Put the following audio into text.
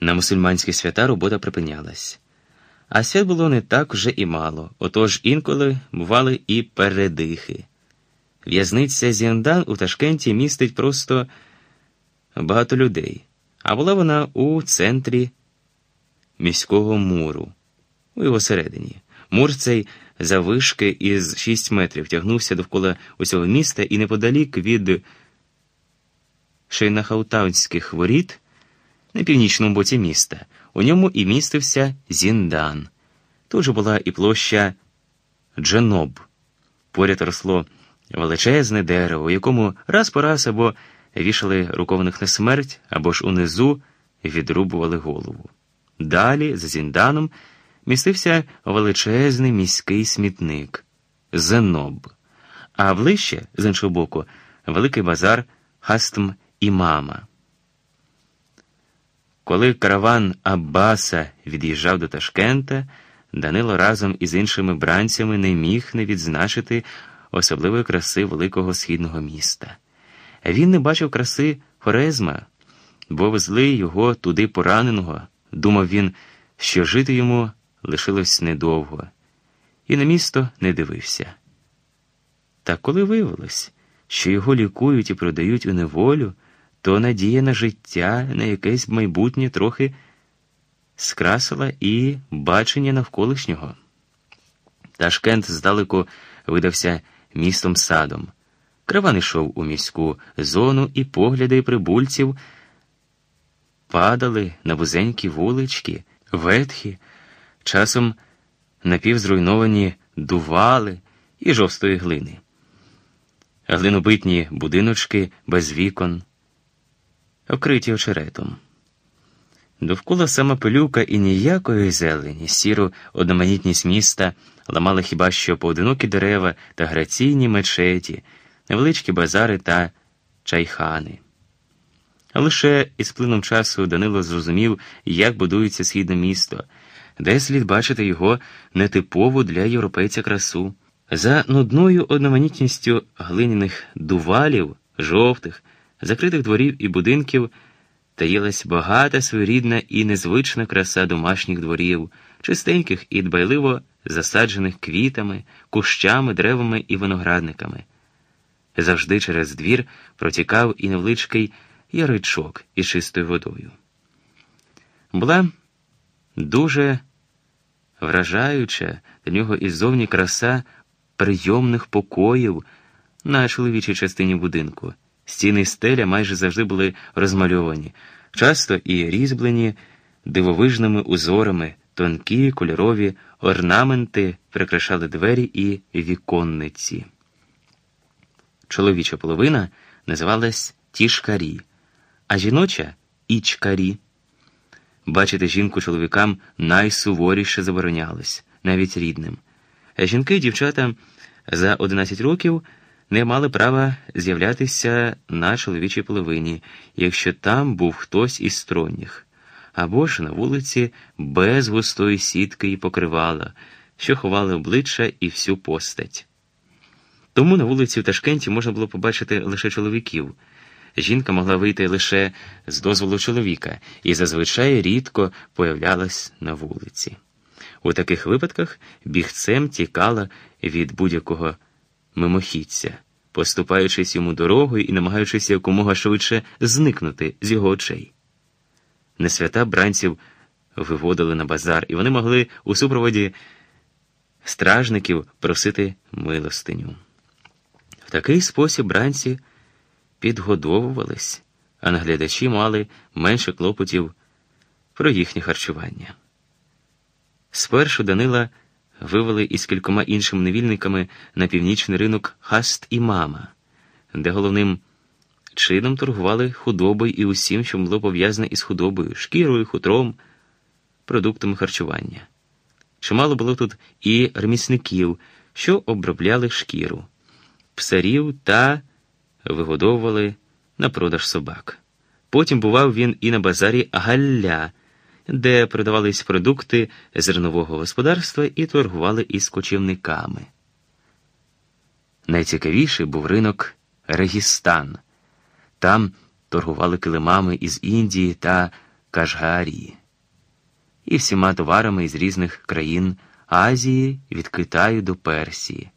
На мусульманські свята робота припинялась. А свят було не так вже і мало, отож інколи бували і передихи. В'язниця Зіндан у Ташкенті містить просто багато людей, а була вона у центрі міського муру, у його середині. Мур цей завишки із 6 метрів тягнувся довкола усього міста і неподалік від Шейнахаутаунських воріт на північному боці міста. У ньому і містився Зіндан. Тут же була і площа Дженоб. Поряд росло величезне дерево, у якому раз по раз або вішали рукованих на смерть, або ж унизу відрубували голову. Далі, за Зінданом, містився величезний міський смітник Зеноб, а ближче, з іншого боку, великий базар Хастм Імама. Коли караван Аббаса від'їжджав до Ташкента, Данило разом із іншими бранцями не міг не відзначити особливої краси великого східного міста. Він не бачив краси Хорезма, бо везли його туди пораненого. Думав він, що жити йому лишилось недовго, і на місто не дивився. Та коли виявилось, що його лікують і продають у неволю, то надія на життя, на якесь майбутнє трохи скрасила і бачення навколишнього. Ташкент здалеку видався містом садом. Краван йшов у міську зону, і погляди прибульців падали на вузенькі вулички, ветхі, часом напівзруйновані дували і жовстої глини, глинобитні будиночки без вікон, окриті очеретом. Довкола сама пилюка і ніякої зелені, сіру одноманітність міста ламали хіба що поодинокі дерева та граційні мечеті, невеличкі базари та чайхани. Лише із плином часу Данило зрозумів, як будується східне місто, де слід бачити його нетипову для європейця красу. За нудною одноманітністю глиняних дувалів, жовтих, закритих дворів і будинків таїлась багата своєрідна і незвична краса домашніх дворів, чистеньких і дбайливо засаджених квітами, кущами, деревами і виноградниками. Завжди через двір протікав і невеличкий яричок із чистою водою. Була дуже вражаюча для нього іззовні краса прийомних покоїв на чоловічій частині будинку. Стіни стеля майже завжди були розмальовані, часто і різьблені дивовижними узорами, тонкі кольорові орнаменти прикрашали двері і віконниці. Чоловіча половина називалась тішкарі, а жіноча ічкарі. Бачити жінку чоловікам найсуворіше заборонялось, навіть рідним. Жінки і дівчата за 11 років не мали права з'являтися на чоловічій половині, якщо там був хтось із сторонніх, або ж на вулиці без густої сітки і покривала, що ховали обличчя і всю постать. Тому на вулиці в Ташкенті можна було побачити лише чоловіків. Жінка могла вийти лише з дозволу чоловіка і зазвичай рідко появлялась на вулиці. У таких випадках бігцем тікала від будь-якого мимохідця, поступаючись йому дорогою і намагаючись якомога швидше зникнути з його очей. Несвята бранців виводили на базар, і вони могли у супроводі стражників просити милостиню. В такий спосіб бранці підгодовувались, а наглядачі мали менше клопотів про їхнє харчування. Спершу Данила вивели із кількома іншими невільниками на північний ринок Хаст і Мама, де головним чином торгували худобою і усім, що було пов'язане із худобою, шкірою, хутром, продуктами харчування. Чимало було тут і ремісників, що обробляли шкіру, псарів та вигодовували на продаж собак. Потім бував він і на базарі Галля де продавались продукти зернового господарства і торгували із кочівниками. Найцікавіший був ринок Регістан. Там торгували килимами із Індії та Кашгарії. І всіма товарами із різних країн Азії від Китаю до Персії.